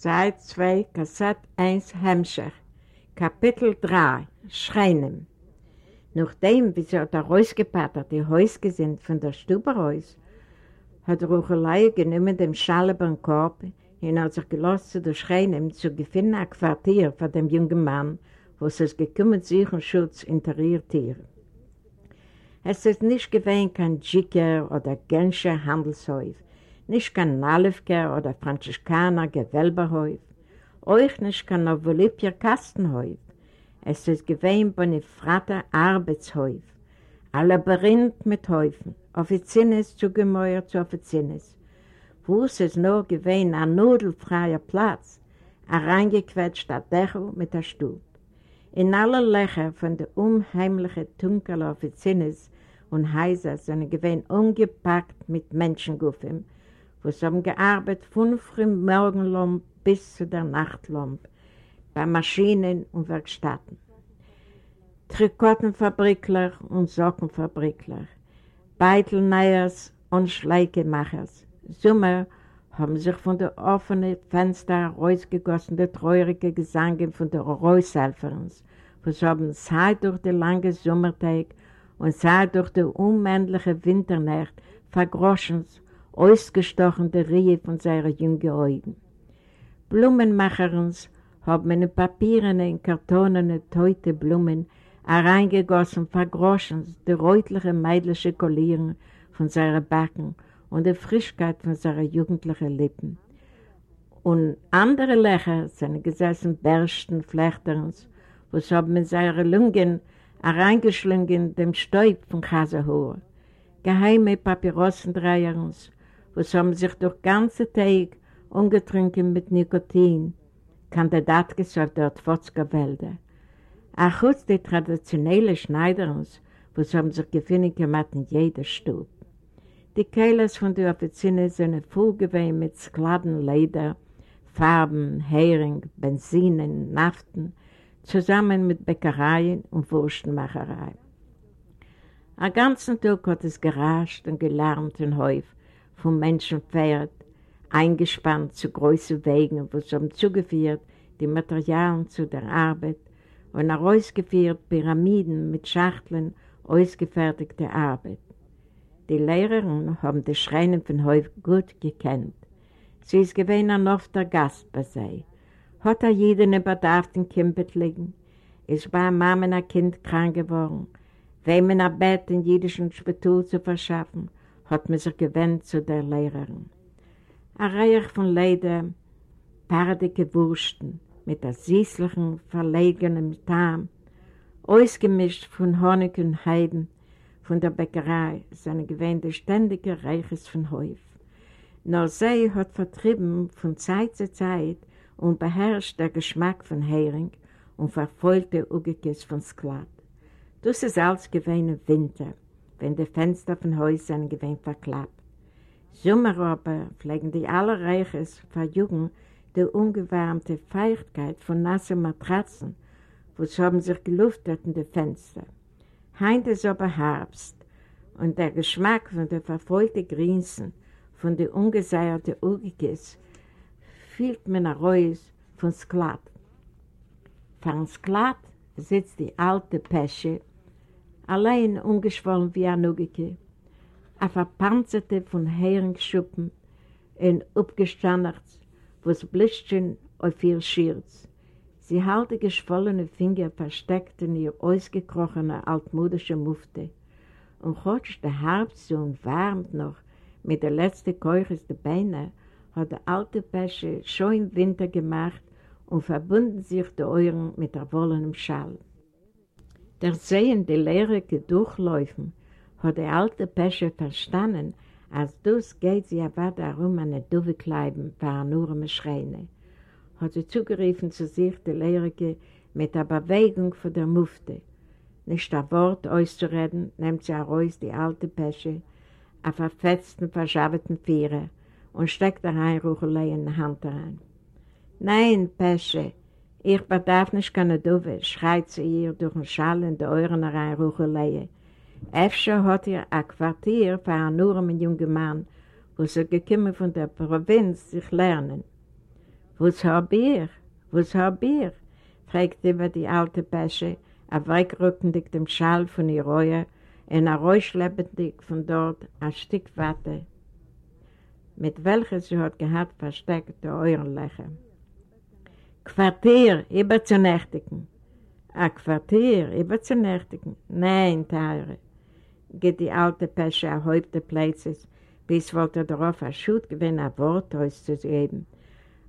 Seit 2, Kassett 1, Hemmscher, Kapitel 3, Schreinen. Nachdem, wie sie hat er rausgepattert, die Häuske sind von der Stube raus, hat Ruchelei genommen dem schalberen Korb und hat sich gelost zu der Schreinen zu gefunden ein Quartier von dem jungen Mann, wo es gekümmert sich um Schutz interiert hier. Es ist nicht gewähnt kein Jicker oder Genscher Handelshäuf, nicht kein Nalefker oder Franziskaner Gewölberhäuf, euch nicht kein Novolipjer Kastenhäuf. Es ist gewähnt Bonifrater Arbeitshäuf, ein Labyrinth mit Häufen, Offizines zu Gemäuer zu Offizines, wo es nur gewähnt ein nudelfreier Platz, ein reingequetschter Dächer mit der Stub. In aller Löcher von der unheimlichen dunklen Offizines und Häuser sind gewähnt ungepackt mit Menschenguffen, wo sie haben gearbeitet von frühem Morgenlump bis zu der Nachtlump, bei Maschinen und Werkstätten. Trikottenfabrikler und Sockenfabrikler, Beitelneiers und Schleikemachers. Sommer haben sich von den offenen Fenstern rausgegossen die treurige Gesange von den Reushelferns, sie haben Zeit durch den langen Sommertag und Zeit durch die unmännliche Winternacht vergroschen ausgestochen der Rie von seinen jungen Augen. Blumenmacherens haben in Papieren, in Kartonen, teute Blumen hereingegossen, vergroschen die rötliche, meidliche Kollieren von seinen Backen und die Frischkeit von seinen jugendlichen Lippen. Und andere Lächer sind gesessen, Bersten, Flechterns, sie haben in seine Lungen hereingeschlungen dem Stäub von Chaserhohr. Geheime Papyrossendreierens, sie haben sich durch ganze Tag ungetrunken mit Nikotin, Kandidatkes auf der Twotzker Wälder. Auch aus die traditionellen Schneiderens, wo sie haben sich gefunden gemacht in jeder Stube. Die Kehlers von den Offizinen sind voll gewesen mit Skladenleder, Farben, Hering, Benzinen, Naften, zusammen mit Bäckereien und Wurstenmachereien. Am ganzen Tag hat es gerascht und gelärmt in Häuf, vom Menschenpferd, eingespannt zu großen Wegen, wo sie haben zugeführt die Materialien zu der Arbeit und herausgeführt Pyramiden mit Schachteln ausgefertigte Arbeit. Die Lehrerin haben die Schreinen von Häuf gut gekannt. Sie ist gewesen ein ofter Gast bei sie. Hat er jeden Bedarf den Kimpet liegen? Ist bei Mama ein Kind krank geworden? Wem in ein Bett in jüdischen Spital zu verschaffen? Hat man sich gewendet zu der Lehrerin. Ein Reich von Leder, pardige Wursten mit der süßlichen, verlegenen Tarn, ausgemischt von Honig und Heiden von der Bäckerei, seine gewähnte ständige Reiches von Häuf. Nur sie hat vertrieben von Zeit zu Zeit und beherrscht der Geschmack von Hering und verfolgte Ugekes von Sklat. Das ist alles gewähne Winter wenn die Fenster von Häusern gewinnt verklappt. Sommer aber pflegen die Allerreiches verjügen die ungewärmte Feuchtigkeit von nassen Matratzen, wo sie haben sich geluftet in die Fenster. Heint ist aber Herbst und der Geschmack von der verfolgten Grinsen, von der ungeseierten Urgekes, fühlt man ein Reus von Sklat. Von Sklat sitzt die alte Pesche allein ungeschwollen wie ein Nugike, a verpanzerte von Heringschuppen und abgestandert, was Blitschen auf ihr Schirz. Sie halte geschwollene Finger versteckt in ihr ausgekrochene altmodische Mufte. Und hotsch der Herbst und warmt noch mit der letzten Keuches der Beine, hat der alte Pesche schon im Winter gemacht und verbunden sich die Euren mit der wollenen Schall. Der sehende Lehrige durchläufen, hat der alte Pesche verstanden, als das geht sie aber darum, eine Duve kleiben, war nur eine Schreine. Hat sie zugerufen zu sich, die Lehrige, mit der Bewegung von der Mufte. Nicht ein Wort auszureden, nimmt sie heraus die alte Pesche, auf verfetzten, verschabeten Vierer und steckt der Ruchelei in die Hand rein. Nein, Pesche, ich bedarf nicht keine Duve, schreit sie ihr durch den Schall in die Ohren rein Ruchelei. Efter hat ihr ein Quartier für einen armen jungen Mann, wo sie gekommen von der Provinz sich lernen. Was hab ihr? Was hab ihr? fragt immer die alte Pesche, wegrückendig dem Schall von ihr Reue und herausschleppendig von dort ein Stück Watte, mit welcher sie hat gehabt versteckte Eurenlöcher. Quartier überzunächtigen. Ein Quartier überzunächtigen? Nein, Teure geht die alte Pesche auf Häupte Plätze, bis wollte darauf ein Schut gewinnen, ein Wort auszugeben.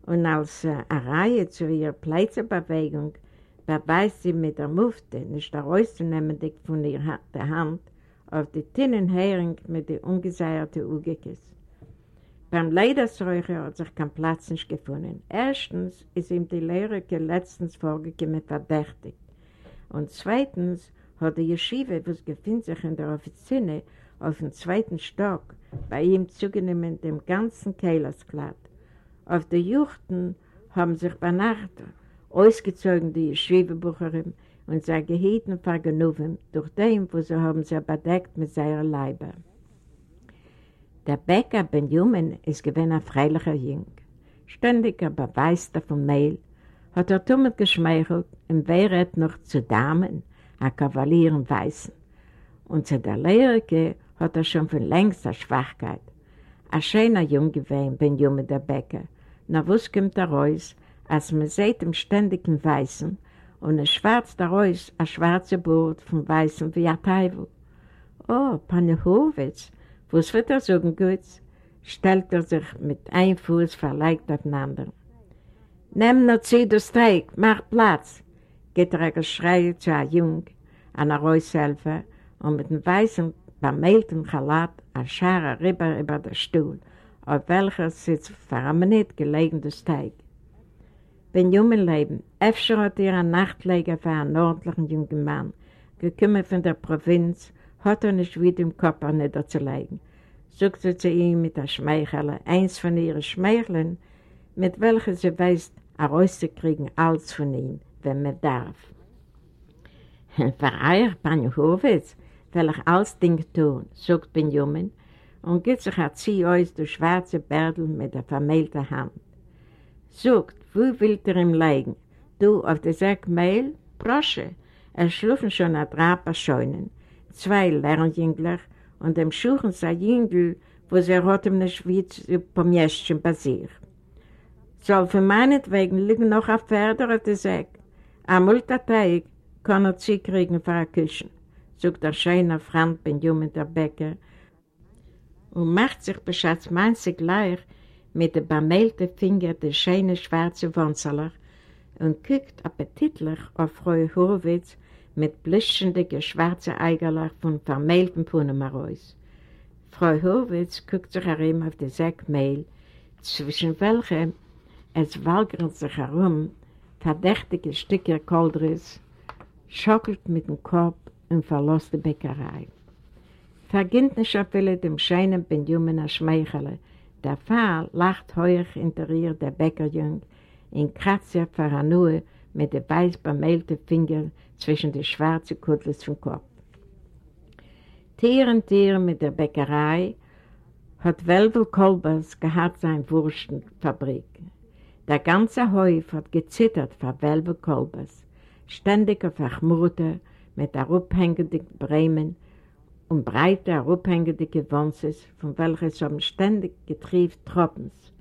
Und als äh, eine Reihe zu ihrer Plätzebewegung beweist sie mit der Mufte, nicht herauszunehmen von ihrer der Hand, auf die Tinnenhering mit den ungeseierten Ugekes. Beim Ledersräucher hat sich kein Platz nicht gefunden. Erstens ist ihm die Lehre letztens vorgekommen verdächtig. Und zweitens hat die Yeshiva, was gefindt sich in der Offizine, auf dem zweiten Stock, bei ihm zugenommen dem ganzen Kehlersklatt. Auf der Juchten haben sich bei Nacht ausgezogen die Yeshiva-Bucherin und sie geheten vergenuven durch dem, wo sie haben sie bedeckt mit seiner Leibe. Der Bäcker Benjamin ist gewinn ein freilicher Jüng. Ständig aber weiß er von Mehl, hat er damit geschmeichelt und wäret noch zu Damen, ein Kavalier im Weißen. Und zu der Lehrke hat er schon von längst eine Schwachkeit. Ein schöner Junge gewesen, Benjamin der Bäcker. Na, was kommt da raus, als man sieht im ständigen Weißen und ein schwarz daraus, ein schwarzer Bord vom Weißen wie ein Teufel. Oh, Panehowitz, was wird er sagen, gut? stellt er sich mit einem Fuß verleicht auf den anderen. Nimm nur zu, du Streik, mach Platz, geht er geschrei zu einem Jung, einer Reushelfer, und mit dem weißen, bemehlten Chalat ein Schare rüber über den Stuhl, auf welcher sitzt eine Minute gelegen der Steig. Wenn jungen Leben, öfter hat er ein Nachtleger für einen ordentlichen jungen Mann, gekommen von der Provinz, hat er nicht wieder im Kopf niederzulegen. Suchte sie ihm mit der Schmeichele, eins von ihren Schmeicheln, mit welcher sie weiß, herauszukriegen, alles von ihm, wenn man darf. Für euch, Panjuchowitz, will ich alles Ding tun, sagt Benjamin und gibt sich ein Zieh aus durch schwarze Bärdel mit der vermählten Hand. Sagt, wo willt ihr ihm legen? Du auf der Sack Mehl? Brosche, er schlufen schon ein Draper scheunen, zwei Lernjüngler und dem Schuchen sein Jüngel, wo sie hat ihm nicht wie vom Jäschchen bei sich. Soll für meinetwegen liegen noch ein Pferd auf der Sack. Am Multateig kann er sie kriegen für eine Küche, sagt der schöne Frank Benjamin der Bäcker und macht sich beschatz manzig gleich mit den bemehlten Fingern der schöne schwarze Wunzeler und guckt appetitlich auf Frau Horowitz mit blischenden schwarzen Eigerlach von vermehlten Punnen heraus. Frau Horowitz guckt sich herum auf die Säckmehl, zwischen welchen es walgert sich herum verdächtige Stücke Koldris, schockelt mit dem Kopf und verlässt die Bäckerei. Verginnt nicht auf viele dem scheinen Benjamin Schmeichele. Der Fall lacht heuer hinter ihr der Bäckerjung in Kratzer Faranue mit den weiß bemehlten Fingern zwischen den schwarzen Kuttels vom Kopf. Tier und Tier mit der Bäckerei hat Welvel Kolbers gehabt seine Wurstenfabrik. Der ganze Häuf hat gezittert vor Welve Kolbers, ständig auf Achmurte, mit herabhängenden Bremen und breite herabhängende Gewonses, von welchen so ständig getrieft Tropens.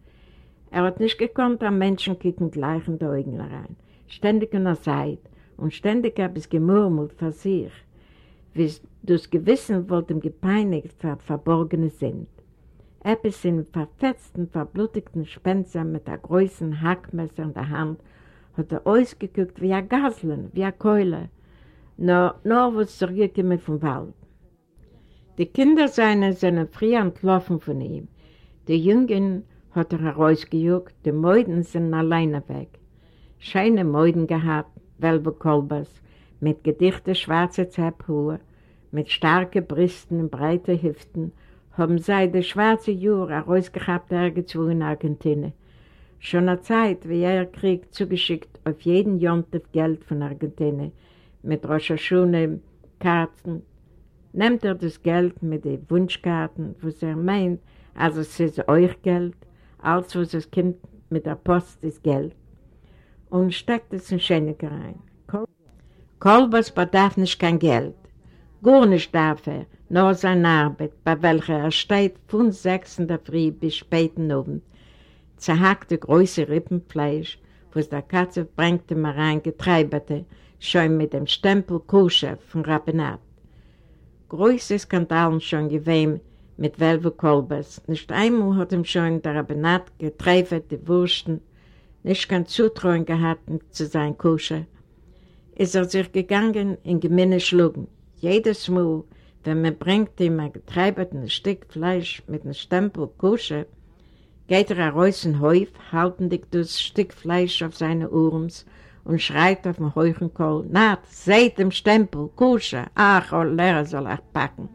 Er hat nicht gekonnt, am Menschen kicken gleich in die Augen rein, ständig in der Seite und ständig habe es gemurmelt für sich, wie das Gewissen wollte ihm gepeinigt für verborgene Sinn. Etwas in verfetzten, verblutigten Spencer mit der großen Hackmesser in der Hand hat er ausgeguckt wie ein Gaslen, wie eine Keule, nur, nur was zurückgekommen vom Wald. Die Kinder seiner sind früh entlaufen von ihm. Die Jungen hat er herausgejuckt, die Mäuden sind alleine weg. Scheine Mäuden gehabt, welbe Kolbers, mit gedichte schwarze Zepphuhr, mit starken Brüsten und breiten Hüften, haben sie die schwarze Jura herausgehabt irgendwo in Argentinien. Schon eine Zeit, wie er Krieg zugeschickt auf jeden Jontef Geld von Argentinien, mit Roshashune, Karten, nimmt er das Geld mit den Wunschkarten, was er meint, also es ist euch Geld, als was es kommt mit der Post ist Geld, und steckt es in Schenike rein. Kolbers bedarf nicht kein Geld, gar nicht darf er, nur seine Arbeit, bei welcher er steht von sechs in der Früh bis späten Abend, zerhackte große Rippenfleisch, was der Katze bringt ihm rein Getreibete, schon mit dem Stempel Kusche von Rabbinat. Große Skandalen schon gewesen mit Welve Kolbers. Nicht einmal hat ihm schon der Rabbinat getreifert die Wursten, nicht kein Zutrauen gehabt zu sein Kusche. Ist er sich gegangen in Gemeine schlugen. Jedes Mal, wenn man bringt ihm ein getreibertes Stück Fleisch mit einem Stempel Kusche, geht er raus in Häuf, halten dich das Stück Fleisch auf seine Urms und schreit auf dem Heuchenkohl, Nat, seht dem Stempel, Kusche, ach, oh, Lehrer soll er packen.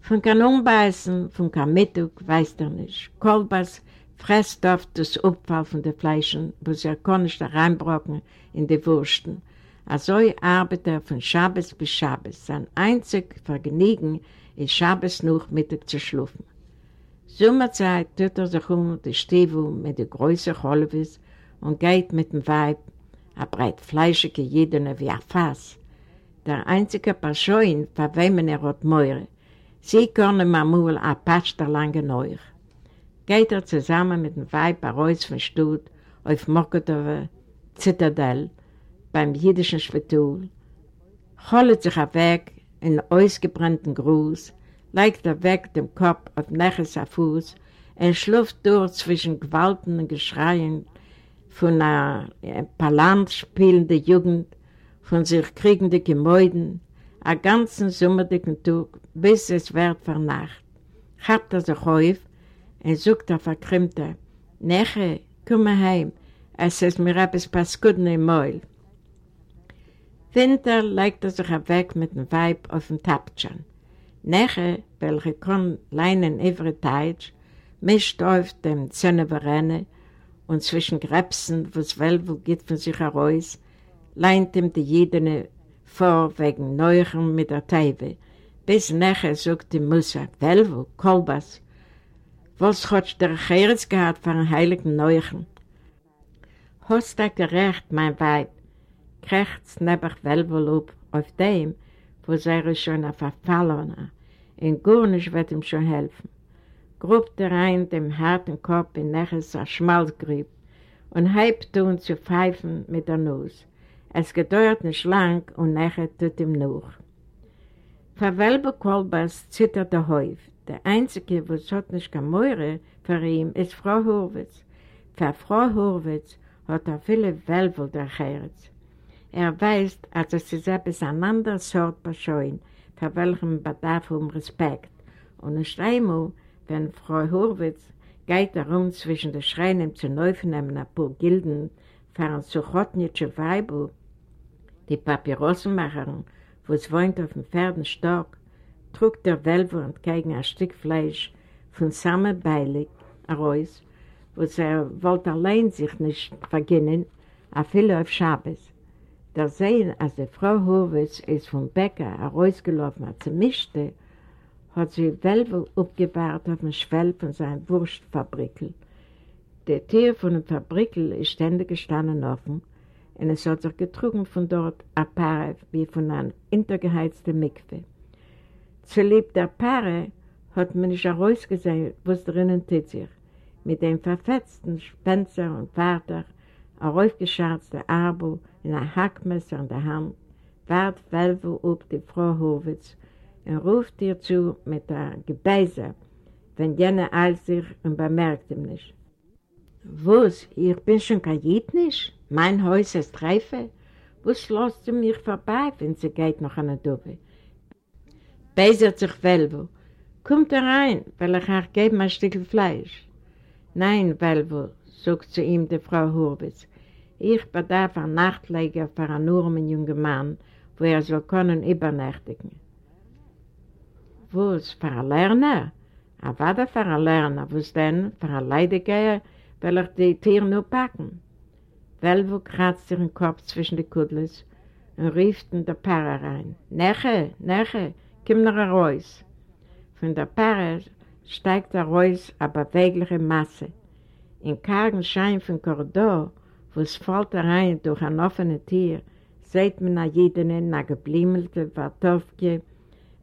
Von Kanonbeißen, von Mittag, weiß er nicht. Kolbers fresst oft das den Fleischen, wo sie kann nicht reinbrocken in die Wursten. Also arbeitet er von Schabes bis Schabes. Sein einzig Vergnügen ist Schabes noch Mittag zu schlafen. Sommerzeit tut er sich um die Stiefel mit der größeren Holvis und geht mit dem Weib, ein breit fleischige Jedene wie ein Fass. Der einzige Paschoin, von wem er hat Meure, sie können mal ein Patsch der lange Neuch. Geht er zusammen mit dem Weib raus von Stutt auf Mokotowe, Zitadell, beim jüdischen Schwitul, holt sich weg in ausgebrannten Gruß, legt er weg dem Kopf auf Neches Fuß und schluft durch zwischen Gewalten und Geschreien von einer Palant spielenden Jugend, von sich kriegenden Gemäuden, einen ganzen sommerdicken Tag, bis es wird vernacht. Habt er sich auf und sucht er verkrimmte, Neche, komm heim, es ist mir etwas Paskuden im Mäul. Winter legt er sich weg mit dem Weib auf dem Taptschan. Neche, welche kann leinen ivre Teitsch, mischt auf dem Zönneberne und zwischen Gräbsen, wo es Welwel geht von sich heraus, leint ihm die Jedene vor wegen Neuchen mit der Teive, bis Neche sagt die Musa, Welwel, Kolbas, was hat der Cheretz gehabt einen heiligen Neuchen? Hast du gerecht, mein Weib, krächzt nebach Welwel up auf dem, wo sei schon ein Verfallener, und gar nicht wird ihm schon helfen. Grubt er ein dem harten Kopf in Neches ein Schmalzgrieb und halbt tun zu pfeifen mit der Nuss. Es gedauert nicht lang und nachher tut ihm noch. Für Welbe Kolbers zittert der Häuf. Der Einzige, was hat nicht keine Meure für ihn, ist Frau Horwitz. Für Frau Horwitz hat er viele Welbel der Herz. Er weiß, als es ist etwas ein anderes Sort bescheuen, für welchen bedarf um Respekt. Und nicht einmal, wenn Frau Horwitz geht darum zwischen den Schreinen zu neufnehmen ein paar Gilden für ein Suchotnitsche Weibel, die Papyrossenmacherin, wo es wohnt auf dem Pferdenstock, trug der Welver entgegen ein Stück Fleisch von Samme Beilig heraus, wo er wollte allein sich nicht verginnen, a viele auf Schabes. Da sehen, als die Frau Horwitz ist vom Bäcker herausgelaufen hat zum Mischte, hat sie Welvel aufgebahrt auf dem Schwell von seinem Wurstfabrikel. Der Tür von dem Fabrikel ist ständig gestanden offen und es hat sich getrunken von dort ein Paar wie von einem intergeheizten Mikve. Zulieb der Paare hat man nicht herausgesehen, was drinnen tut sich. Mit dem verfetzten Spencer und Vater, ein aufgescherzter Arbel in ein Hackmesser in der Hand, wart Velvo ob die Frau Horwitz und ruft ihr zu mit der Gebeiser, wenn jene eilt sich und bemerkt ihm nicht. Was, ich bin schon kein nicht? Mein Haus ist Treife? Was lässt du mich vorbei, wenn sie geht noch an der Dube? Beisert sich Velvo. Kommt herein, weil ich euch gebe ein Stück Fleisch. Nein, Velvo, sagt zu ihm die Frau Horwitz. Ich bedarf ein Nachtleger für einen armen jungen Mann, wo er soll können übernächtigen. Was, für ein Lerner? Aber was für ein Lerner? Was denn? Für ein Leidiger will ich die Tiere nur packen. Velvo kratzt ihren Kopf zwischen die Kudlis und rief in der Paare rein. Neche, Neche, komm noch raus. Von der Paare steigt er raus eine bewegliche Masse. Im kargen Schein vom Korridor, wo es fällt rein durch ein offenes Tier, sieht man eine jedene, eine geblimmelte Wartowke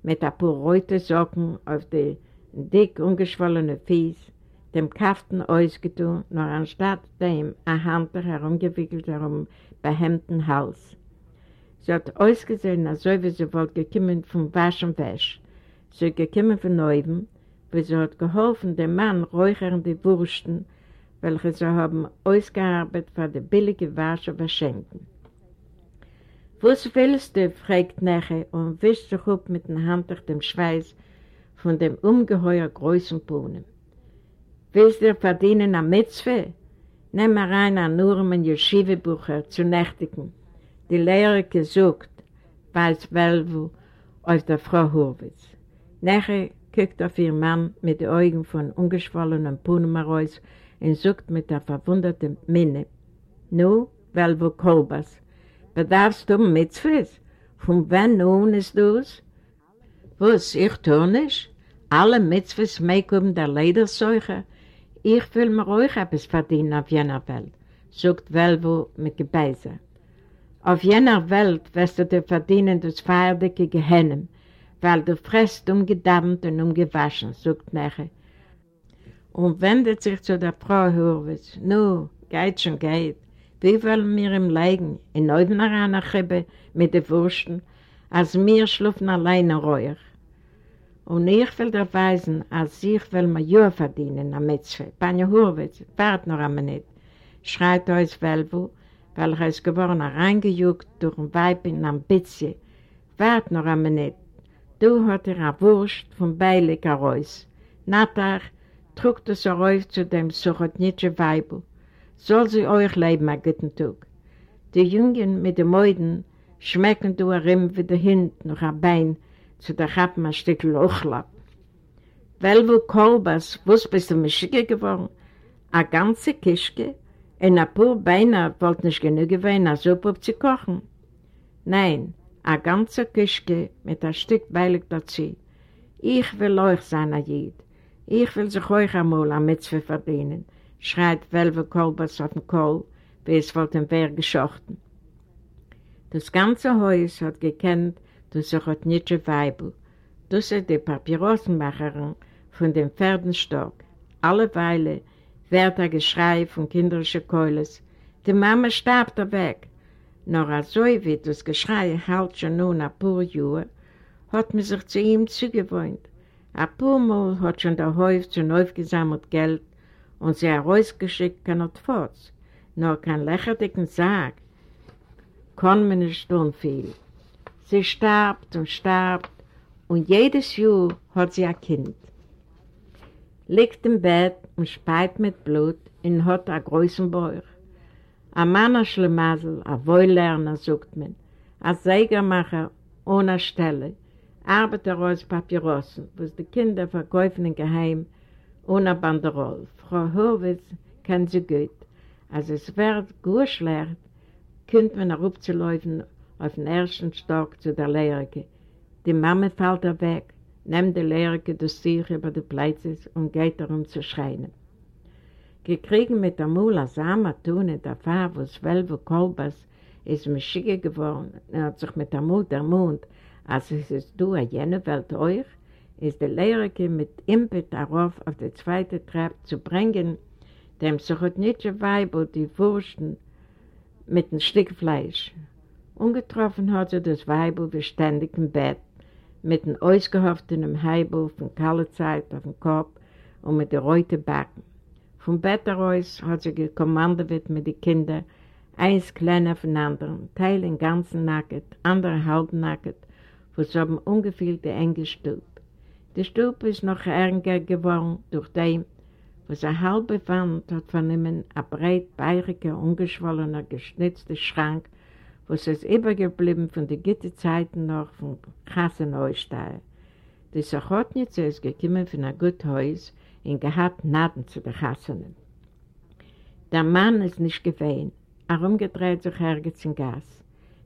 mit ein paar rote Socken auf die dick ungeschwollene Fies dem Kaften ausgetun, nur anstatt dem ein Handtuch herumgewickelt herum bei Hemden Hals. Sie hat ausgesehen, als wie sie wollte gekommen vom Wasch und Wäsch. Sie hat gekommen von Neuven, weil sie hat geholfen, dem Mann räuchern die Wursten, welche sie haben ausgearbeitet für die billige Wasch und Verschenken. Was willst du? fragt Neche und wischt sich ab mit dem Handtuch dem Schweiß von dem ungeheuer großen Bohnen. Willst du verdienen am Mitzwe? Nimm rein an Nurmen Yeshiva-Bucher zu nächtigen. Die Lehrer gesucht, weiß Velvo auf der Frau Horwitz. Nachher guckt auf ihr Mann mit den Augen von ungeschwollenen Punem heraus und sucht mit der verwunderten Minne. Nu, Velvo Kolbas, bedarfst du Mitzwes? Von wann nun ist du's? Was, ich tue nicht? Alle Mitzwes mecken der Lederseuche? Ich will mir euch etwas verdienen auf jener Welt, sagt Velvo mit Gebeise. Auf jener Welt wirst du dir verdienen das feierliche Gehennem, weil du frisst umgedammt und umgewaschen, sagt Neche. Und wendet sich zu der Frau Hurwitz. Nu, geht schon, geht. Wie wollen wir ihm leiden? In Neudener Chibbe mit den Wursten, als wir schlufen alleine ruhig. Und ich will dir weisen, als ich will mir ja verdienen am Mitzwe. Panja Hurwitz, wart noch einmal nicht, schreit aus Velvo, weil er ist geworden reingejuckt durch ein Weib in Ambitie. Wart noch einmal nicht. Du hat er eine Wurst vom Beilig heraus. Natach trug das herauf zu dem Suchotnitsche Weibel. Soll sie euch leben, ein guten Tag. Die Jungen mit den Mäuden schmecken du ein wie der Hund noch ein Bein, zu der Chappen ein Stück Lochlapp. Weil wo Kolbas, wo bist du Mischige geworden? A ganze Kischke? Und ein paar Beine wollte nicht genug gewesen, eine Suppe zu kochen. Nein, a ganze Kischke mit ein Stück Beilig dazu. Ich will euch sein, Ajid. Ich will sich euch einmal am Mitzwe verdienen, schreit Velve Kolbas auf den Kohl, wie es von dem Wehr geschochten. Das ganze Haus hat gekannt, das Ochotnitsche Weibel, das ist die Papyrossenmacherin von dem Pferdenstock. Alleweile wird ein Geschrei von kinderischen Keules. Die Mama starb da weg. Nur so wie das Geschrei halt schon nun ein paar Jahre, hat man sich zu ihm zugewohnt. Ein paar Mal hat schon der Häuf schon aufgesammelt Geld und sie herausgeschickt kann er fort. Nur kein lächerlichen Sarg kann man nicht tun viel. Sie starb und starb und jedes Jahr hat sie ein Kind. Liegt im Bett und speit mit Blut und hat einen großen Bauch. Ein Mann aus Schlemasel, ein sagt man, ein Sägermacher ohne Stelle, arbeitet aus Papyrossen, was die Kinder verkaufen im Geheim ohne Banderole. Frau Horwitz kennt sie gut. Als es wird gut schlecht, kommt man herupzulaufen auf den ersten Stock zu der Lehrerke. Die Mama fällt weg, nimmt die Lehrerke das Sieg über die Plätze und geht darum zu schreien. Gekriegen mit der Mula Sama tun in der Fahr, wo es Velvo Kolbas ist mir schicke geworden, er hat sich mit der Mut der Mund, als es ist du a jene Welt euch, ist der Lehrerke mit Impet darauf auf die zweite Treppe zu bringen, dem sich hat nicht Weibel die Wursten mit einem Stück Fleisch. Ungetroffen hat sie das Weibel beständig im Bett, mit einem ausgehofften Heibel von kaller Zeit auf dem Kopf und mit den roten Backen. Vom Bett heraus hat sie gekommandet mit den Kindern, eins kleiner von anderen, Teil im ganzen Nacket, andere halb Nacket, wo sie haben ungefähr die enge Stub. Die Stub ist noch ärger geworden durch den, was eine halbe Wand hat von ihm ein breit, beiriger, ungeschwollener, geschnitzter Schrank, was ist übergeblieben von den Gitterzeiten noch von Kasseneusteil. Die Sachotnitze ist gekommen von einem guten Haus und gehabt Naden zu den Kassenen. Der Mann ist nicht gewähnt, er umgedreht sich hergezogen im Gas.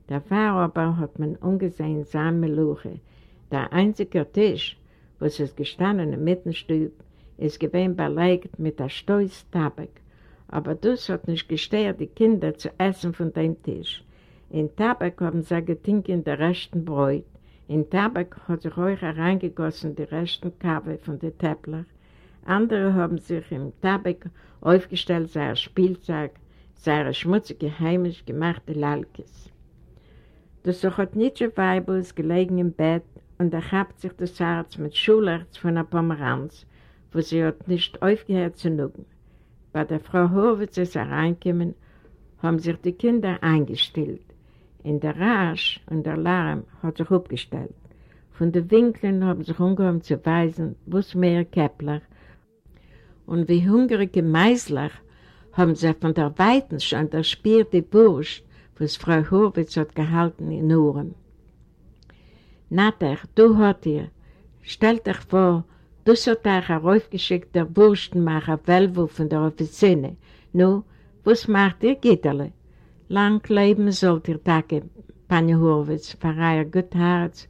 Der aber hat man ungesehen seine Luche. Der einzige Tisch, wo es gestanden im Mittenstüb, ist gewesen belegt mit der Stoß Tabak. Aber das hat nicht gestört, die Kinder zu essen von dem Tisch. In Tabak haben sie getinkt in der rechten Bräut. In Tabak hat sich euch hereingegossen die rechten Kabe von den Täppler. Andere haben sich im Tabak aufgestellt, sei Spielzeug, sei schmutzige, heimisch gemachte Lalkes. Das so hat Nietzsche Weibels gelegen im Bett und erhabt sich das Herz mit Schulerz von der Pomeranz, wo sie hat nicht aufgehört zu nugen. Bei der Frau Horwitz ist hereingekommen, haben sich die Kinder eingestellt. In der Rasch und der Lärm hat sich aufgestellt. Von den Winkeln haben sich umgehoben zu weisen, was mehr Kepler. Und wie hungrige Meisler haben sie von der Weiten schon der spierte Bursch, was Frau Horwitz hat gehalten in Uhren. Natter, du hat ihr, stellt euch vor, du hat euch heraufgeschickt der Wurstenmacher Velvo von der Offizine. Nu, was macht ihr, Gitterle? Lang leben sollt ihr Tage, Panja Horwitz, für euer gut Herz.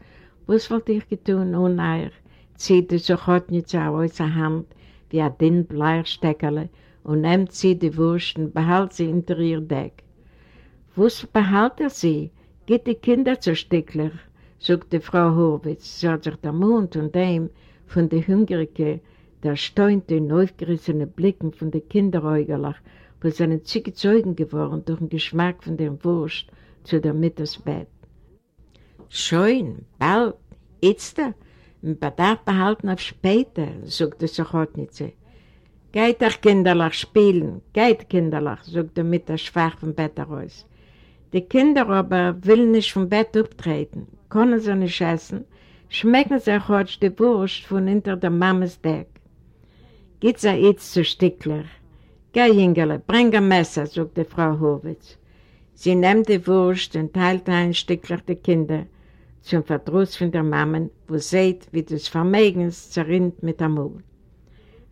Was wollt ihr getun, ohne euch? Zieht ihr so gut nicht aus der Hand, wie ein dünn Bleiersteckerle, und nehmt sie die Wursten, behalt sie hinter ihr Deck. Was behält er sie? Geht die Kinder zu Stückler, sagte Frau Horwitz. Sie hat sich der Mund und dem von der Hungrigen, der staunte und aufgerissene Blicken von den Kinderäugerlach, wo seine Züge Zeugen geworden durch den Geschmack von der Wurst zu der Mittagsbett. Schön, bald, jetzt, ein Bedarf behalten auf später, sagte Sochotnitze. Geht doch Kinderlach spielen, geht Kinderlach, sagte mit der Schwach vom Bett heraus. Die Kinder aber will nicht vom Bett abtreten, können sie nicht essen, schmecken sie heute die Wurst von hinter der Mammes Deck. Geht sie jetzt zu Stickler. Geh, Jüngerle, bring ein Messer, sagte Frau Horwitz. Sie nimmt die Wurst und teilt ein Stückler die Kinder zum Verdruss von der Mammen, wo seht, wie das Vermögens zerrinnt mit dem Mund.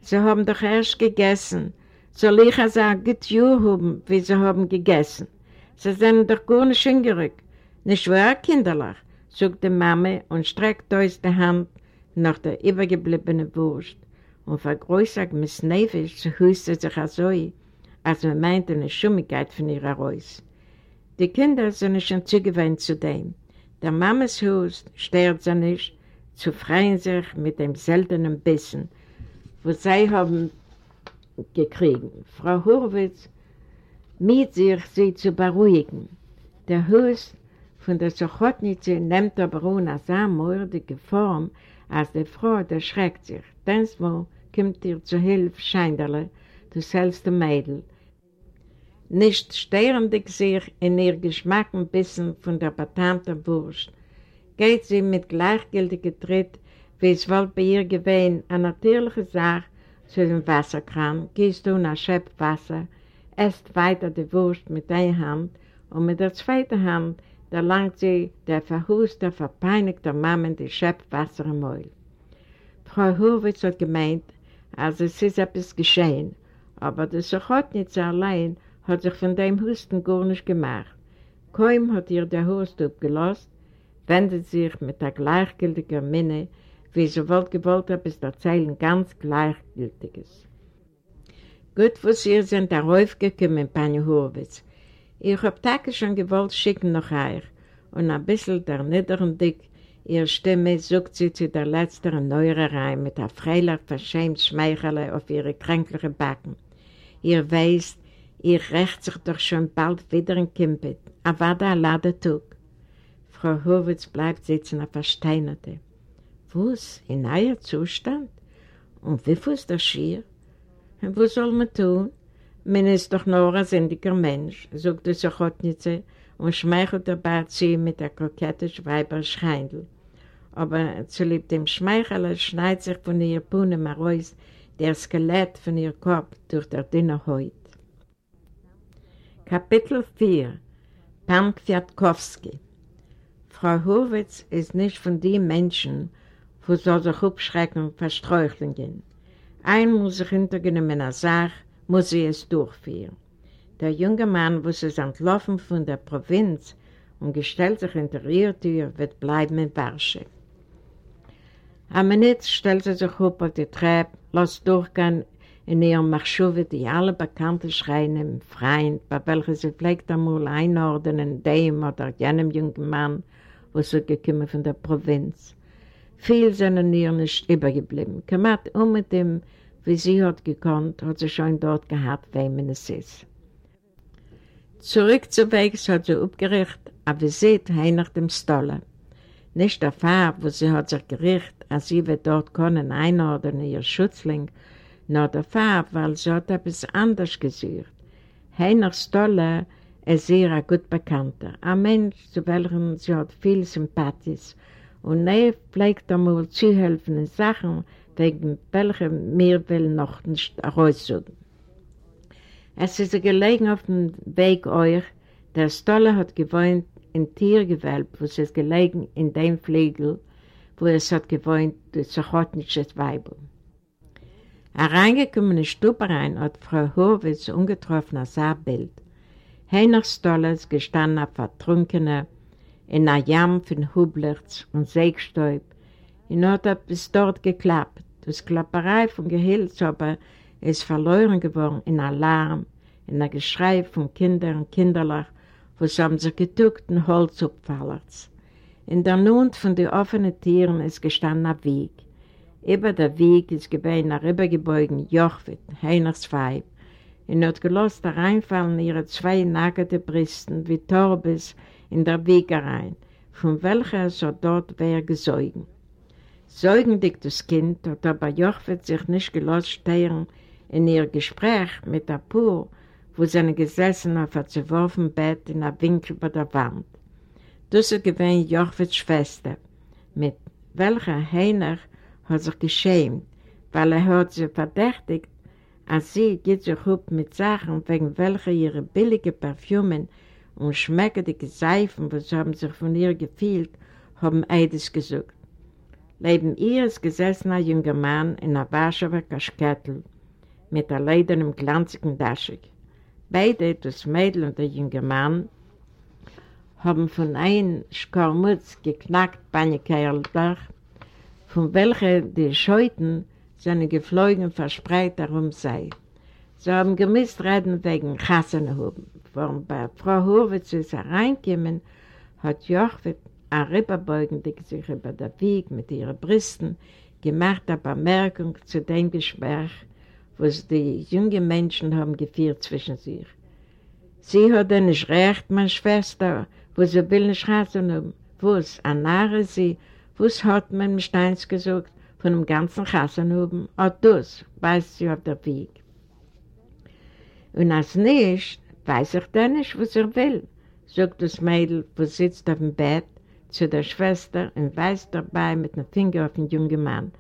Sie haben doch erst gegessen. Soll ich also ein gutes Jahr haben, wie sie haben gegessen? Sie sind doch gar nicht hingerückt. Nicht wahr, Kinderlach? sagt die Mama und streckt aus die Hand nach der übergebliebenen Wurst. Und vergrößert mit Nefisch zu hüstet sich so, als man meint eine Schummigkeit von ihrer Reus. Die Kinder sind schon zugewöhnt zu dem. Der Mamas Hust stört sie nicht, zu freuen sich mit dem seltenen Bissen, was sie haben gekriegt. Frau Horwitz mit sich, sie zu beruhigen. Der Hus von der Sochotnitze nimmt aber auch eine so mordige Form, als die Frau erschreckt sich. Densmal kommt ihr zu Hilfe, Scheinderle, das hellste Mädel. Nicht störendig sich in ihr Geschmack ein bisschen von der betamten Wurst, geht sie mit gleichgültigem Tritt wie es wohl bei ihr gewesen, eine natürliche Sache zu dem Wasserkran, gehst du nach Schöpf Wasser, esst weiter die Wurst mit einer Hand und mit der zweiten Hand da langt sie der verhuste, verpeinigte Mammen die Schöpfwasser im Mäul. Frau Hurwitz hat gemeint, also es ist etwas geschehen, aber das Sochotnitze allein hat sich von dem Husten gar nicht gemacht. Kaum hat ihr der Hust abgelost, wendet sich mit der gleichgültigen Minne wie sie wohl gewollt hat, bis erzählen ganz Gleichgültiges. Gut, was ihr sind darauf gekommen, Pani Horwitz. Ich hab Tage schon gewollt schicken noch euch und ein bisschen der niederen Dick, ihre Stimme sucht sie zu der letzten Neuerei mit der freilich verschämt Schmeichele auf ihre kränkliche Backen. Ihr weißt, ihr rächt sich doch schon bald wieder in Kimpet, aber da lade Tug. Frau Hurwitz bleibt sitzen auf der Steinerte. Was, in euer Zustand? Und wie viel ist das? Und was soll man tun? Man ist doch nur ein sündiger Mensch, sagt die Sochotnitze und schmeichelt dabei sie mit der kokettischen Weiberschreindl. Aber zu lieb dem Schmeichel schneit sich von ihr Puhnen heraus der Skelett von ihr Kopf durch der dünne Haut. Kapitel 4 Pam Kwiatkowski Frau Hurwitz ist nicht von den Menschen, wo soll sich aufschrecken und Versträuchlungen. Ein muss sich hintergenommen in der Sache, muss sie es durchführen. Der junge Mann, wo sie entlaufen von der Provinz und gestellt sich hinter ihr Tür, wird bleiben in Warsche. Am Minute stellt sie sich auf auf die Treppe, lässt durchgehen in ihrem Machschuwe die alle bekannten Schreine im Freien, bei welchen sie pflegt einmal einordnen, dem oder jenem jungen Mann, wo sie gekommen von der Provinz. Viel sind an ihr nicht übergeblieben. Kamat um mit dem, wie sie hat gekonnt, hat sie schon dort gehabt, wem es ist. Zurück zu Wegs hat sie aufgerichtet, aber sie nach dem Stolle. Nicht der Farbe, wo sie hat sich gerichtet, als sie wird dort können einordnen, ihr Schutzling, nur der Farbe, weil sie hat etwas anders gesucht. Heinrich Stolle ist ihr ein gut Bekannter, ein Mensch, zu welchem sie hat viel Sympathies und er pflegt einmal zuhelfen in Sachen, wegen welchen wir will noch nicht heraussuchen. Es ist gelegen auf dem Weg euch, der Stolle hat gewohnt in Tiergewölb, wo es ist gelegen in dem Flegel, wo es hat gewohnt, das Zachotnische Weibel. Hereingekommen in die Stube rein hat Frau Horwitz ungetroffen als Bild. Heinrich Stolle ist gestanden auf vertrunkener, in einer Jam von Hublerts und Sägstäub. Und hat bis dort geklappt. Das Klapperei von Gehilz ist verloren geworden in Alarm, in ein Geschrei von Kindern und Kinderlach, wo sie haben sich getuckt und Holzupfallers. In der Nund von den offenen Tieren ist gestanden ein Weg. Über der Weg ist gewesen ein rübergebeugen Jochwit, Heinrichs Weib, und hat gelost reinfallen ihre zwei nackte Brüsten wie Torbes in der Weg rein, von welcher so dort wäre gesäugen. Säugendig das Kind hat aber Jochwit sich nicht gelost stehen in ihr Gespräch mit der Pur, wo sie gesessen auf einem zerworfenen Bett in einem Winkel bei der Wand. Das ist gewesen Jochwits Schwester, mit welcher Heiner hat sich geschämt, weil er hat sie verdächtigt, als sie geht sich up mit Sachen, wegen welcher ihre billige Parfümen und schmeckende Seifen, was haben sich von ihr gefühlt, haben Eides gesucht. Neben ihr ist gesessen ein junger Mann in einer Warschauer Kaschkettel mit einem ledernen, glanzigen Daschig. Beide, das Mädel und der junge Mann, haben von einem Skormutz geknackt Panikerldach, von welcher die Scheuten seine Geflogen verspreit darum sei. Sie haben gemisst reden wegen Kassenhuben. Von bei Frau Hurwitz ist hereingekommen, hat Jochwit die sich über der Weg mit ihren Brüsten gemacht eine Bemerkung zu dem Gespräch, was die jungen Menschen haben geführt zwischen sich. Sie hat ja nicht recht, meine Schwester, wo sie will nicht hassen haben. Was, an Nare sie, was hat man im Steins gesagt, von dem ganzen Kassenhuben? Auch das weiß sie auf der Weg. Und als nicht, weiß ich dann nicht, was er will, sagt das Mädel, wo sitzt auf dem Bett, zu der Schwester und weist dabei mit dem Finger auf den jungen Mann.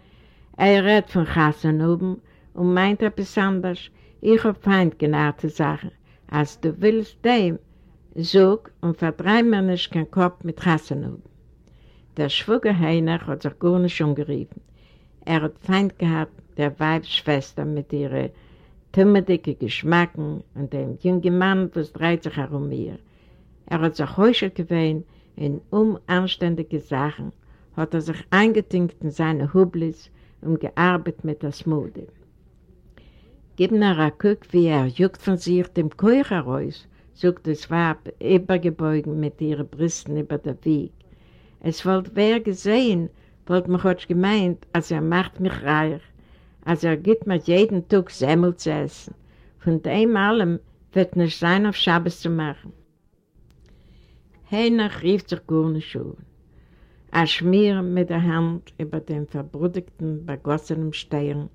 Er redet von Kassen oben und meint etwas anderes. Ich habe feindgenarte Sachen. Als du willst dem, sag und verdreib mir nicht keinen Kopf mit Kassen oben. Der Schwuger Heiner hat sich gar nicht gerufen. Er hat Feind gehabt, der Weibsschwester mit ihren tümmerdicke Geschmacken und dem jungen Mann, was dreht sich herum mir. Er hat sich heuschel gewöhnt, in unanständige Sachen, hat er sich eingetinkt in seine Hublis und gearbeitet mit der Smude. Gib mir ein Guck, wie er juckt von sich dem Keuch heraus, sagt das Weib, übergebeugen mit ihren Brüsten über den Weg. Es wollte wer gesehen, wollte mich heute gemeint, als er macht mich reich, als er gibt mir jeden Tag Semmel zu essen. Von dem allem wird nicht sein, auf Schabbos zu machen. Heinach rief sich gar nicht an. Er schmiert mit der Hand über den verbrudigten, begossenen Stein,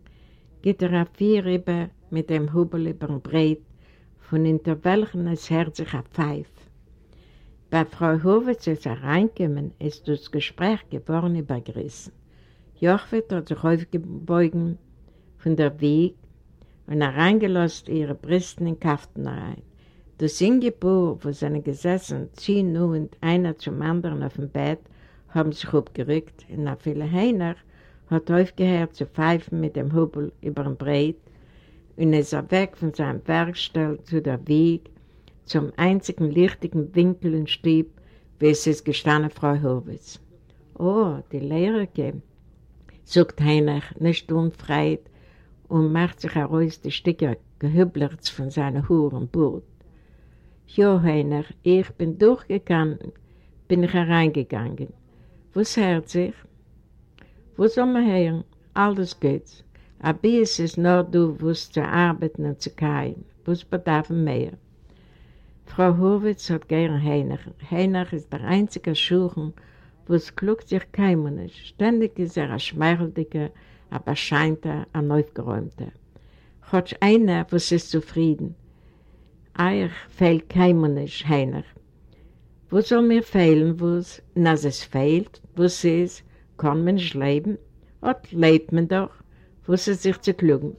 geht er auf vier über mit dem Hubel über den Breit, von hinter welchen es hört sich ein Pfeif. Bei Frau Hovitz ist er reingekommen, ist das Gespräch geworden übergerissen. Jochwit hat sich aufgebeugen von der Weg und er reingelost ihre Brüsten in Kaften rein. Das Singapur, wo sie gesessen, ziehen nun und einer zum anderen auf dem Bett, haben sich abgerückt und nach vielen Heiner hat aufgehört zu pfeifen mit dem Hubel über den Breit und ist er weg von seinem Werkstall zu der Weg zum einzigen lichtigen Winkel und Stieb, wie es ist gestanden, Frau Horwitz. Oh, die Lehrerke, sagt Heinrich, nicht unfreit und macht sich heraus die Stücke gehüblert von seiner Huren Ja, Heinrich, ich bin durchgegangen, bin ich hereingegangen. Was hört sich? Wo soll man hören? Alles geht's. Aber es ist nur du, was zu arbeiten und zu kein. Was bedarf mehr? Frau Horwitz hat gern Heinach. Heinach ist der einzige Schuchen, wo es klugt sich keimen ist. Ständig ist er ein schmeicheldiger, aber scheint er ein aufgeräumter. Hat einer, was ist zufrieden. Euch fehlt keimen ist, Heinach. Wo soll mir fehlen, was? Na, es fehlt, was ist, kann man nicht leben? Und lebt man doch, was ist sich zu klugen.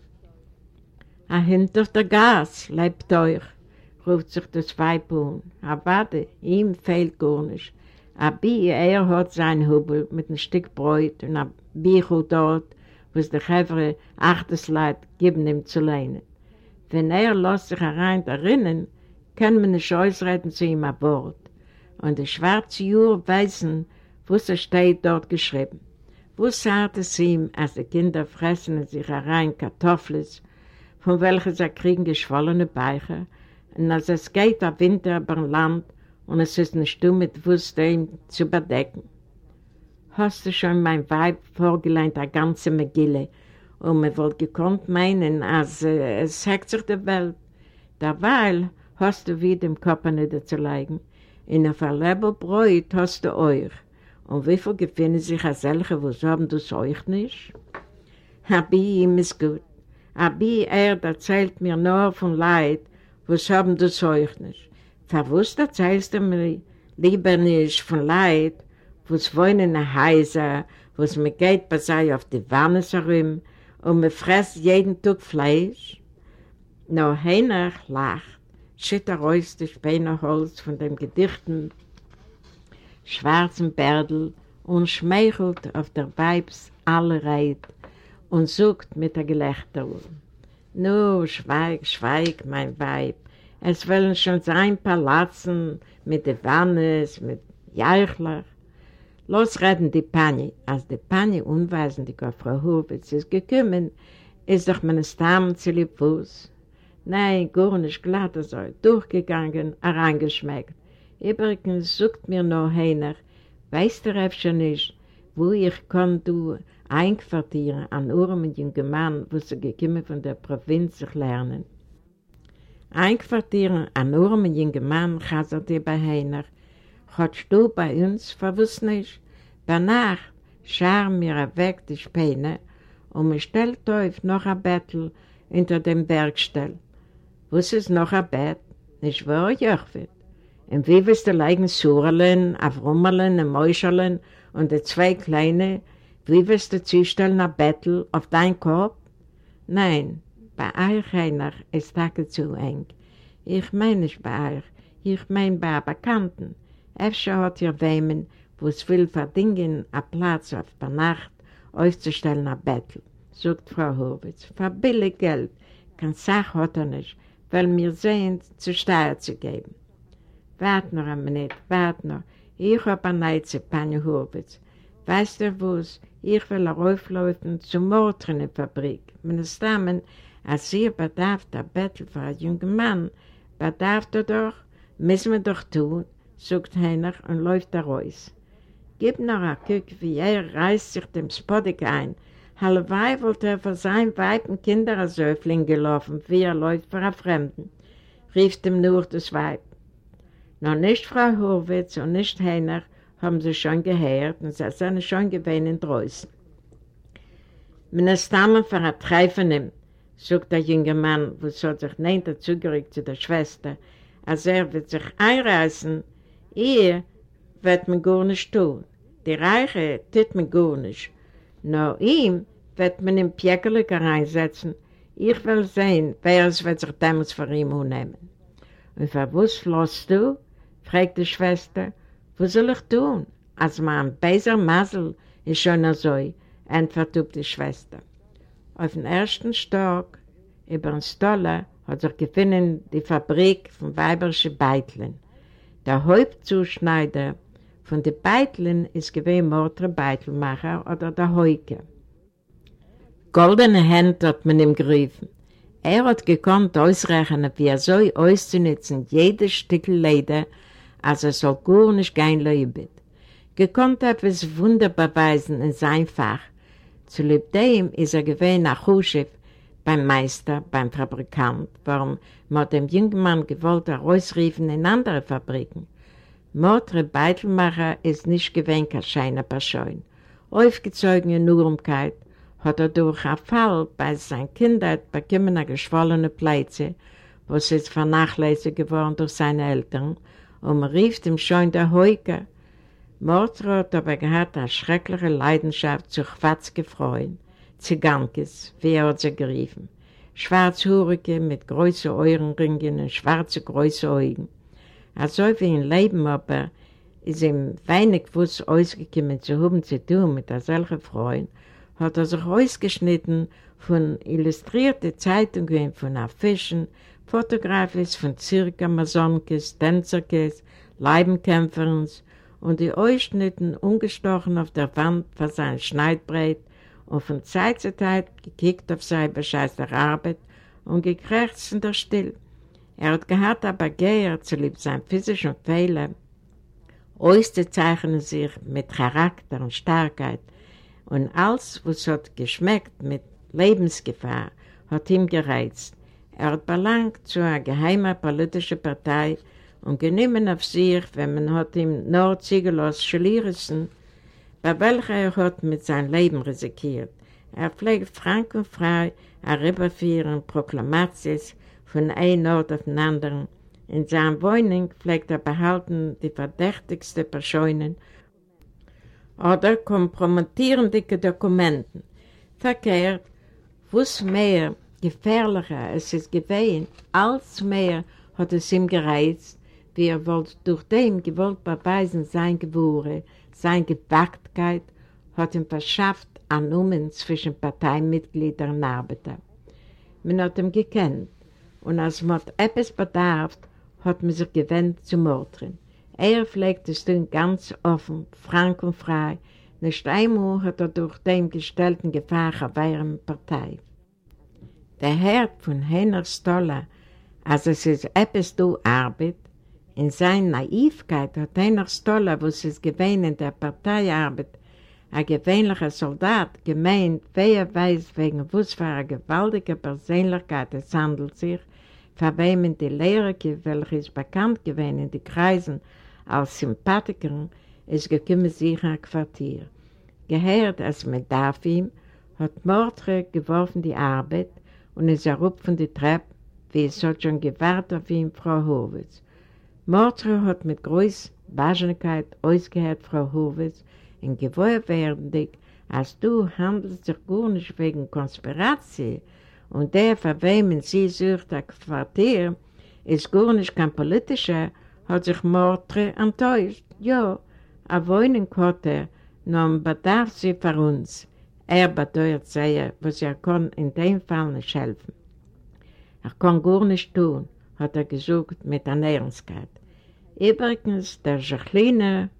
Ah, hinter der Gas lebt euch ruft sich das Weib an. Aber warte, ihm fehlt gar nicht. Aber er hat seinen Hubel mit einem Stück Brot und einem Bichel dort, was der Chevre Achtesleid geben ihm zu lehnen. Wenn er lässt sich herein erinnern, kann man nicht ausreden zu ihm ein Wort. Und die schwarze Jür wissen, was er steht dort geschrieben. Wo sagt es ihm, als die Kinder fressen sich herein Kartoffeln, von welchen sie kriegen geschwollene Beicher, und als es geht der Winter über Land und es ist nicht du mit Wüste zu bedecken. Hast du schon mein Weib vorgeleint, eine ganze Megille, und man wollte gekonnt meinen, als äh, es hackt sich die Welt. Derweil hast du wieder im Kopf niederzulegen. In der Verleber Bräut hast du euch. Und wie viel gefunden sich als solche, wo haben das euch nicht? Abi, ihm ist gut. Abi, er erzählt mir nur von Leid, was haben das euch nicht? Verwusst erzählst du mir lieber nicht von Leid, was wohnen in Häuser, was mir geht bei sei auf die Wanne herum und mir fresst jeden Tag Fleisch? No, Heinrich lacht, schütt er aus das Spänerholz von dem gedichten schwarzen Bärdel und schmeichelt auf der Weibs alle Reit und sucht mit der Gelächter. Nu, schweig, schweig, mein Weib. Es wollen schon sein Palatzen mit den Wannes, mit Jeichler. Los reden die Pani. Als die Pani unweisendig auf Frau Hubitz ist gekommen, ist doch meine Stamm zu lieb Fuß. Nein, gar nicht glatt, so durchgegangen, hereingeschmeckt. Übrigens sucht mir noch einer, weißt du öfter nicht, wo ich kann du einquartieren an armen jungen Mann, wo sie gekommen von der Provinz sich lernen. Einquartieren an armen jungen Mann, chaserte bei Heiner, hat du bei uns, verwusst nicht, bei Nacht schar mir weg die Späne und mir stellt auf noch ein Bettel hinter dem Bergstell. Was ist noch ein Bett? Nicht wahr, Jochwit? Und wie willst du leigen Surlen, Avrummerlen und Mäuscherlen und die zwei kleine, wie willst du zustellen ein Bettel auf dein Korb? Nein, bei euch einer ist das zu eng. Ich meine nicht bei euch, ich meine bei Bekannten. Efter hat ihr Wehmen, wo es will verdingen, einen Platz auf der Nacht aufzustellen ein Bettel, sagt Frau Horwitz. Für billig Geld, kein Sach hat er nicht, weil wir sehen, zu Steuer zu geben. Wart noch eine Minute, wart noch. Ich hab ein Neize, Pani Hurwitz. Weißt du was? Ich will auflaufen zur Mordrinnenfabrik. Meine Stammen, als ihr bedarf der Bettel für einen jungen Mann, bedarf er doch, Müssen wir doch tun, sagt Heiner und läuft da raus. Gib noch ein Guck, wie er reißt sich dem Spodek ein. Halbwei wollte er für sein Weib und Kinder als Öffling gelaufen, wie er läuft für einen Fremden, rief dem nur das Weib. Noch nicht Frau Horwitz und nicht Heiner haben sie schon gehört und sie sind schon gewesen draußen. Wenn es Stammen Treffen nimmt, sagt der junge Mann, wo hat sich nicht dazugerückt zu der Schwester, als er wird sich einreißen, ihr wird man gar nicht tun. Die Reiche tut man gar nicht. Nur ihm wird man im Pjäckerlich reinsetzen. Ich will sehen, wer es wird sich damals für ihn nehmen. Und für was flossst du? fragt die Schwester. Was soll ich tun? Als mein beiser Masel ist schon so, antwortet die Schwester. Auf dem ersten Stock, über den Stoller, hat sich gefunden die Fabrik von Weiberschen Beitlen. Der Hauptzuschneider von den Beitlen ist gewesen Mordre Beitelmacher oder der Heuke. Goldene Hände hat man ihm gerufen. Er hat gekonnt ausrechnen, wie er soll auszunutzen, jedes Stück Leder, als er soll gar nicht gehen leubet. Gekonnt hat es wunderbar weisen in sein Fach, zu lieb dem ist er gewesen nach Huschef beim Meister, beim Fabrikant, warum man dem jungen Mann gewollt herausriefen in andere Fabriken. Motre Beitelmacher ist nicht gewesen kein scheiner Person. Aufgezogen in Nurmkeit hat er durch einen Fall bei seiner Kindheit bekommen geschwollene Plätze, wo es ist vernachlässigt geworden durch seine Eltern, und man rief ihm schon der Heuke, Mordre hat aber gehabt eine schreckliche Leidenschaft zu Quatzgefreuen, Zigankes, wie er hat sie geriefen. Schwarzhurige mit großen Eurenringen und schwarze große Augen. Also wie im Leben aber ist ihm wenig was ausgekommen zu haben zu tun mit solchen Freuen, hat er sich ausgeschnitten von illustrierten Zeitungen von Affischen, Fotografis von Zirka, Masonkes, Tänzerkes, Leibenkämpferns und die Ausschnitten ungestochen auf der Wand für sein Schneidbrett und von Zeit zu Zeit gekickt auf seine bescheißte Arbeit und gekrächzt in der Still. Er hat gehabt aber Geher zu lieb sein physischen Fehler, auszuzeichnen sich mit Charakter und Starkheit und alles, was hat geschmeckt mit Lebensgefahr, hat ihm gereizt. Er hat belangt zu einer geheimen politischen Partei, und genommen auf sich, wenn man hat ihm nur Ziegelos schlierissen, bei welcher er hat mit seinem Leben risikiert. Er pflegt frank und frei herüberführen Proklamations von einem Ort auf den anderen. In seiner Wohnung pflegt er behalten die verdächtigsten Personen oder kompromittierende Dokumenten. Verkehrt, was mehr gefährlicher es ist gewesen, als mehr hat es ihm gereizt, wie er wollte durch dem gewollt beweisen sein Gewure, seine Gewagtkeit, hat ihm verschafft an Nummern zwischen Parteimitgliedern und Arbeiter. Man hat ihn gekannt und als man etwas bedarf, hat man sich gewendet zu Mordren. Er pflegt es dann ganz offen, frank und frei, nicht einmal hat er durch den gestellten Gefahr auf einer Partei. Der Herr von Henner Stoller, als es ist etwas du Arbeit, in seiner Naivkeit hat einer Stoller, wo es ist in der Parteiarbeit, ein gewöhnlicher Soldat, gemeint, wer weiß, wegen was für eine gewaltige Persönlichkeit es handelt sich, für wem in die Lehre, welche ist bekannt gewesen in den Kreisen als Sympathiker, ist gekommen sich ein Quartier. Gehört, als mit darf ihm, hat Mordre geworfen die Arbeit und ist er von der Treppe, wie es hat schon gewartet auf ihn, Frau Horwitz. Mordre hat mit großer Wahrscheinlichkeit ausgehört, Frau Horwitz, in gewohr werdendig, als du handelst dich gar nicht wegen Konspiration und der, für wem sie sucht, ein Quartier, ist gar nicht kein politischer, hat sich Mordre enttäuscht. Ja, eine Wohnung hat er, nur bedarf sie für uns. Er beteuert sehr, was er kann in dem Fall nicht helfen. Er kann gar nicht tun, hat er gesucht mit Ernährungskeit. Übrigens, der Jacqueline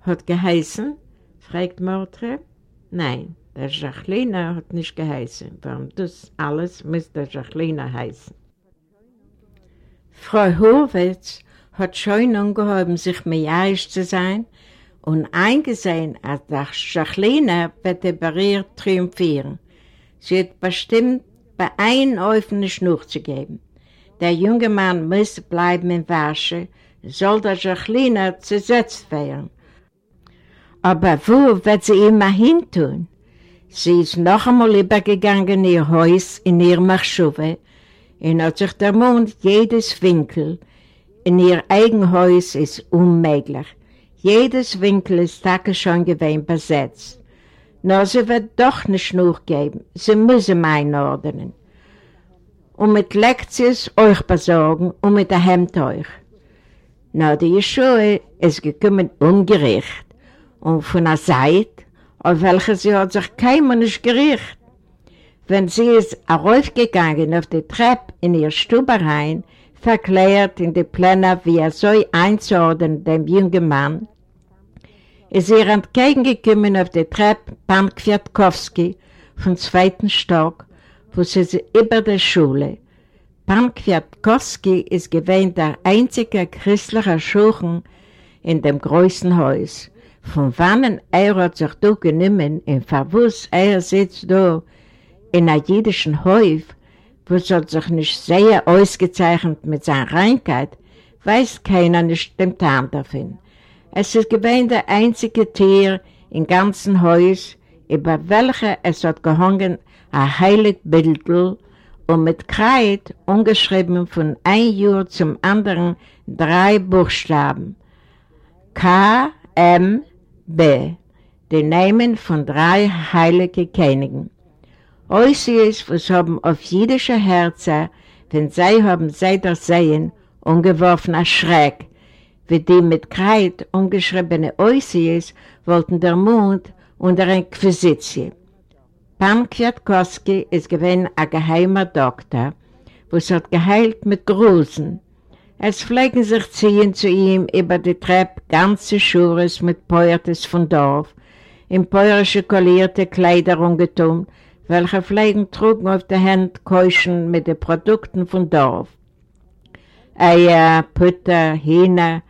hat geheißen, fragt Mordre. Nein, der Jacqueline hat nicht geheißen. Warum das alles muss der Jacqueline heißen? Frau Horwitz hat schon angehoben, sich mejaisch zu sein und eingesehen, als Jacqueline wird über ihr triumphieren. Sie hat bestimmt bei einem offenen Schnur zu geben. Der junge Mann muss bleiben in Wasche, soll der Jacqueline zersetzt werden. Aber wo wird sie immer hin tun? Sie ist noch einmal übergegangen in ihr Haus, in ihr Machschuwe, und hat sich der Mond jedes Winkel in ihr eigenes Haus ist unmöglich. Jedes Winkel ist Tage schon gewesen besetzt. Nur sie wird doch eine Schnur geben. Sie müssen einordnen. Und mit Lektions euch besorgen und mit der Hemd euch. Na, die Schuhe ist gekommen ungerecht. Und von der Seite, auf welcher sie hat sich keiner nicht gerichtet. Wenn sie ist raufgegangen auf die Treppe in ihr Stube rein, verklärt in die Pläne, wie er soll einzuordnen dem jungen Mann, ist ihr entgegengekommen auf die Treppe Pan Kwiatkowski vom zweiten Stock, wo sie ist über der Schule. Pan Kwiatkowski ist gewähnt der einzige christliche Schuchen in dem größten Haus. Von wann er hat sich da genommen und verwusst, er sitzt da in einem jüdischen Häuf, wo es hat sich nicht sehr ausgezeichnet mit seiner Reinkeit, weiß keiner nicht den Tarn davon. Es ist gewesen der einzige Tier im ganzen Haus, über welche es hat gehangen ein heilig Bildel und mit Kreid umgeschrieben von ein Jahr zum anderen drei Buchstaben. K, M, B, die Namen von drei heiligen Königen. Oisies, was haben auf jüdische Herzen, wenn sie haben sie das sehen, ungeworfener Schreck, wie die mit Kreid umgeschriebene Oisies wollten der Mund und der Inquisitie. Pam Kwiatkowski ist gewesen ein geheimer Doktor, was hat geheilt mit Grusen. Es pflegen sich ziehen zu ihm über die Treppe ganze Schures mit Poertes von Dorf, in peurische kollierte Kleider ungetun, welche Pflegen trugen auf der Hand Keuschen mit den Produkten vom Dorf. Eier, Putter, Hähne,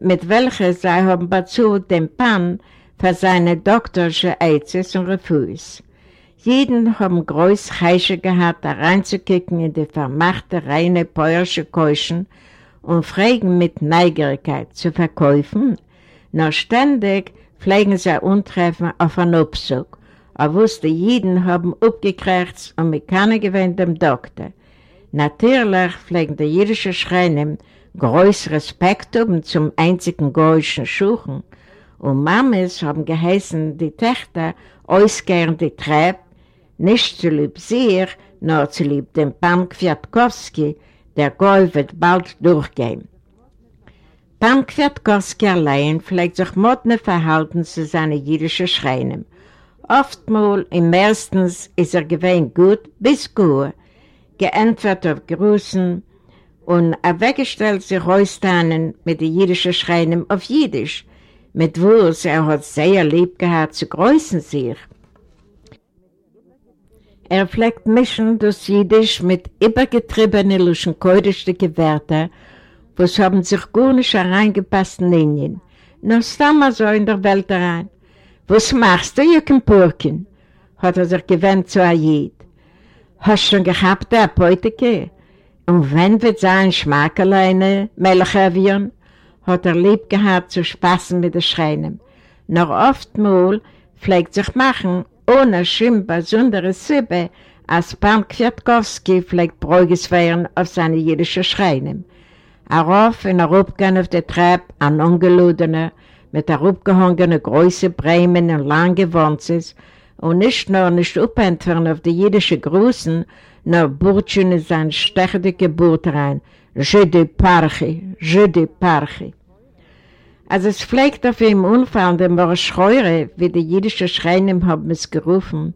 mit welchen sie haben dazu den Pan für seine doktorische Eizes und Refuß. Jeden haben groß Heische gehabt, da reinzukicken in die vermachte, reine, peurische Keuschen und fragen mit Neugierigkeit zu verkaufen, nur ständig pflegen sie untreffen auf einen Upsug er wusste, Jeden haben abgekriegt und mit keiner gewöhnt dem Doktor. Natürlich pflegen die jüdische Schreine groß Respekt um zum einzigen goischen Schuchen. Und Mames haben geheißen, die Töchter ausgehend die Treppe, nicht zu lieb sich, nur zu lieb dem Pam Kwiatkowski, der Goy wird bald durchgehen. Pam Kwiatkowski allein pflegt sich modne Verhalten zu seinen jüdischen Schreinen Oftmal im meistens ist er gewähnt gut bis gut, geantwortet auf Grüßen und er weggestellt sich Heustanen mit den jüdischen Schreinen auf Jiddisch, mit wo er hat sehr lieb gehabt zu grüßen sich. Er pflegt mischen das Jiddisch mit übergetriebenen luschenkeudischtige Wörter, was haben sich gar nicht hereingepassten Linien, nur stammer so in der Welt rein. Was machst du, Jürgen Purkin? hat er sich gewendet zu Ayid. Hast schon gehabt, der Apotheke? Und wenn wird sein Schmack alleine, Melchavion? hat er lieb gehabt zu spaßen mit den Schreinen. Noch oftmals pflegt sich machen, ohne schlimm besondere Sibbe, als Pan Kwiatkowski pflegt Bräugis feiern auf seine jüdische Schreinen. Er rauf und er rupgern auf der Treppe an ungeludener, mit der abgehangenen großen Bremen und langen Wanzes und nicht nur nicht abentfern auf die jüdische Größen, nur Burtschen in sein stechende Geburt rein. Je de Parche, je de Parche. Als es pflegt auf ihm Unfall, dem war Schreure, wie die jüdische Schreinen haben es gerufen,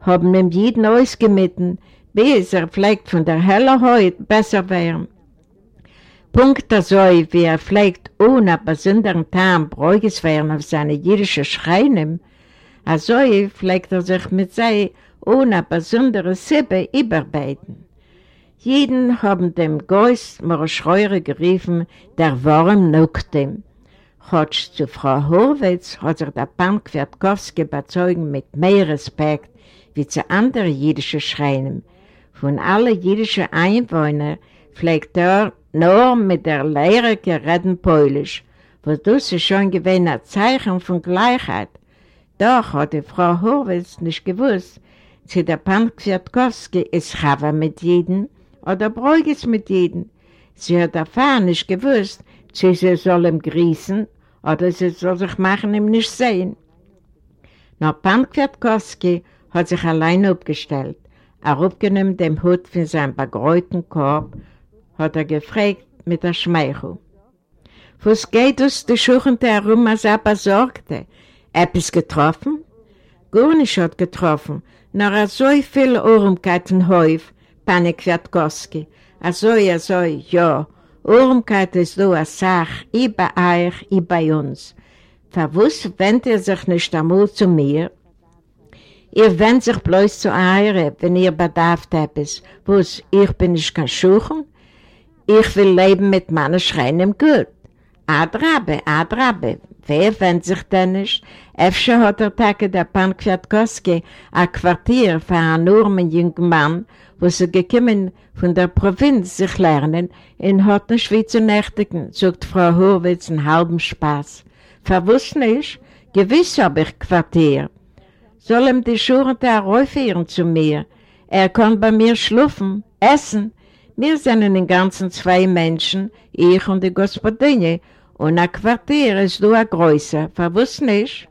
haben ihm jeden ausgemitten, bis er pflegt von der heller Haut besser werden. Punkt so, wie er pflegt ohne besonderen Tarn Bräugis werden auf seine jüdische Schreine, also pflegt er sich mit sei ohne besondere Sibbe überbeiten. Jeden haben dem Geist Moroschreure geriefen, der Wurm nuckt ihm. Hotsch zu Frau Horwitz hat sich der Pan Kwiatkowski bezeugen mit mehr Respekt wie zu anderen jüdischen Schreinen. Von allen jüdischen Einwohnern pflegt er nur mit der Lehre gereden Polisch, was das ist schon gewesen ein Zeichen von Gleichheit. Doch hat die Frau Horwitz nicht gewusst, dass der Pan Kwiatkowski ist Chava mit jedem oder Bräugis mit jedem. Sie hat erfahren nicht gewusst, sie soll ihm grießen oder sie soll sich machen ihm nicht sehen. Nur Pan Kwiatkowski hat sich allein aufgestellt. Er aufgenommen den Hut von seinem begräuten Korb, hat er gefragt mit der Schmeichel. Was geht uns die Schuchente herum, als er besorgte? Etwas getroffen? Gar nicht hat getroffen, nur er so viel Ohrmkeiten häuf, Pane Kwiatkowski. Also, also, ja, Ohrmkeit ist so eine Sache, i bei euch, i bei uns. Verwusst wendet ihr sich nicht einmal zu mir? Ihr wendet sich bloß zu eure, wenn ihr bedarft etwas. Was, ich bin nicht kein Schuchen? Ich will leben mit meinen Schreien Gut. Adrabe, Adrabe, wer wendet sich denn nicht? Efter hat der Tage der Pan Kwiatkowski ein Quartier für einen armen jungen Mann, wo sie gekommen von der Provinz sich lernen, in hat nicht Schweiz zu nächtigen, sagt Frau Horwitz in halbem Spaß. Verwusst nicht? Gewiss hab ich Quartier. Soll ihm die Schuhe da raufführen zu mir? Er kann bei mir schlufen, essen. Wir sind in den ganzen zwei Menschen, ich und die Gospodine, und ein Quartier ist nur größer. Verwusst nicht?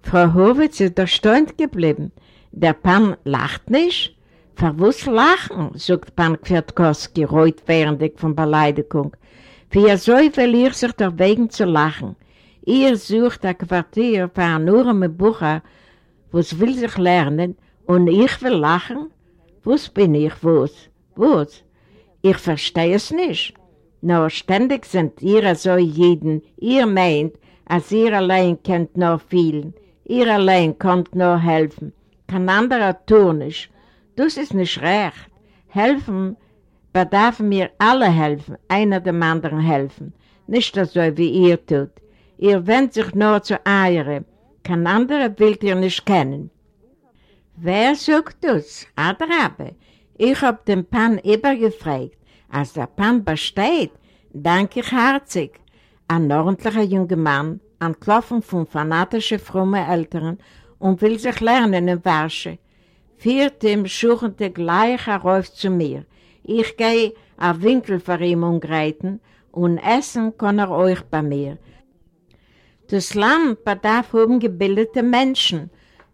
Frau Horwitz ist erstaunt geblieben. Der Pan lacht nicht? Verwusst lachen, sagt Pan Kwiatkowski, reut währendig von Beleidigung. Wie er so verliert sich der Wegen zu lachen. Ihr sucht ein Quartier für einen armen Bucher, was will sich lernen, und ich will lachen? Was bin ich, was? Was? Ich verstehe es nicht. Nur ständig sind ihr so jeden, ihr meint, als ihr allein könnt nur vielen. Ihr allein könnt nur helfen. Kein anderer tun nicht. Das ist nicht recht. Helfen bedarf mir alle helfen, einer dem anderen helfen. Nicht so, wie ihr tut. Ihr wendet sich nur zu Eiere. Kein anderer will ihr nicht kennen. Wer sagt das? Adrabe. Ich hab den Pan übergefragt. Als der Pan besteht, danke ich herzig. Ein ordentlicher junger Mann, an Klopfen von fanatischen, frommen Eltern und will sich lernen in Warsche. Viert ihm schuchente gleich herauf zu mir. Ich gehe auf Winkel für ihn umgreiten und essen kann er euch bei mir. Das Land bedarf um gebildete Menschen,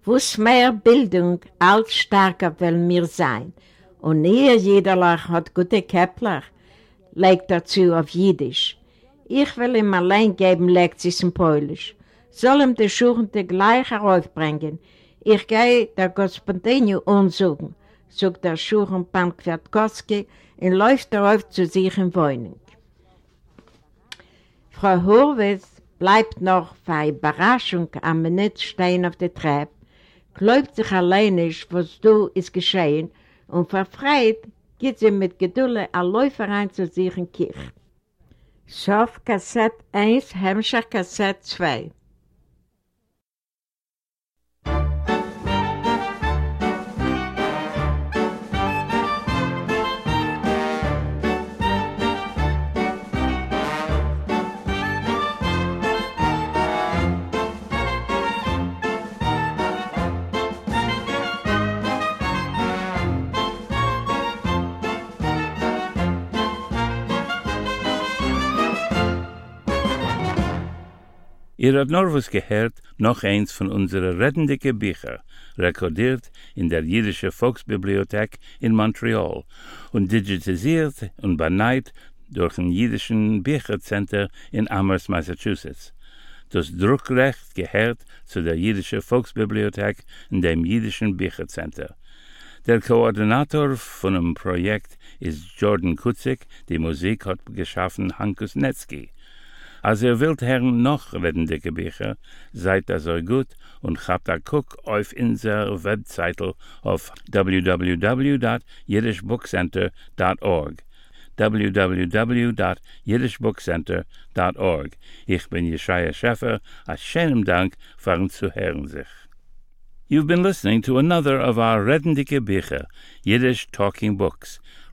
wo's mehr Bildung als starker will mir sein. Und ihr jederlach hat gute Kepler, legt dazu auf Jiddisch. Ich will ihm allein geben Lektions in Polisch. Soll ihm die Schuchente gleich heraufbringen. Ich gehe der Gospodinio umsuchen, sagt der Schuchen Pan Kwiatkowski und läuft darauf zu sich in Wohnung. Frau Horwitz bleibt noch eine Überraschung am Minute stehen auf der Treppe, glaubt sich allein nicht, was du ist geschehen, und verfreit geht sie mit Geduld ein Läufer rein zu sich in Kirche. Sof Kassett 1, Hemmscher Kassett 2. Ihr habt was gehört, noch eins von unseren rettenden Büchern, rekordiert in der Jüdische Volksbibliothek in Montreal und digitalisiert und beneit durch ein Jüdischen Büchercenter in Amherst, Massachusetts. Das Druckrecht gehört zu der Jüdische Volksbibliothek in dem Jüdischen Büchercenter. Der Koordinator von dem Projekt ist Jordan Kutzik, die Musik hat geschaffen Hankus Netzki. Als ihr wilt hern noch redendike Bücher, seid das so gut und habt a guck auf inser Webseite auf www.jiddishbookcenter.org www.jiddishbookcenter.org Ich bin Jeschaya Scheffer, a schönem Dank für zu hören sich. You've been listening to another of our Redendike Bücher, Yiddish Talking Books,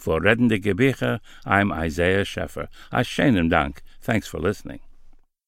For Redende Gebiche, I'm Isaiah Scheffer. A Dank. Thanks for listening.